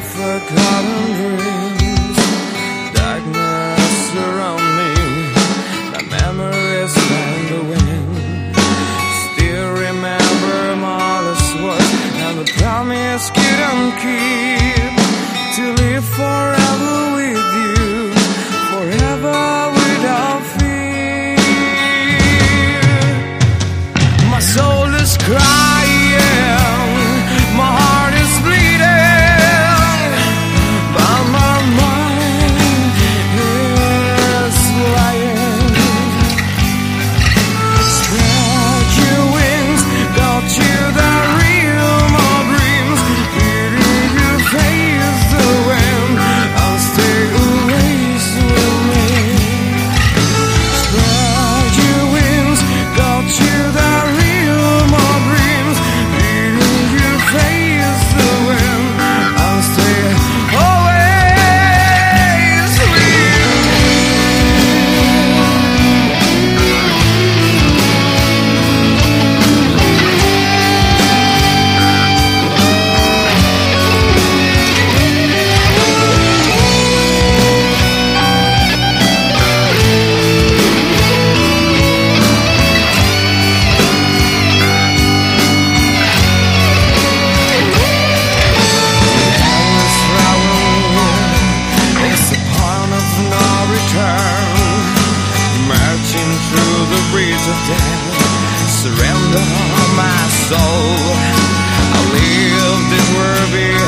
forgotten dreams Darkness surround me My memories and the wind. Still remember all words And the promise couldn't keep To live forever. It's a point of no return. Marching through the bridge of death. Surrender my soul. I live this world.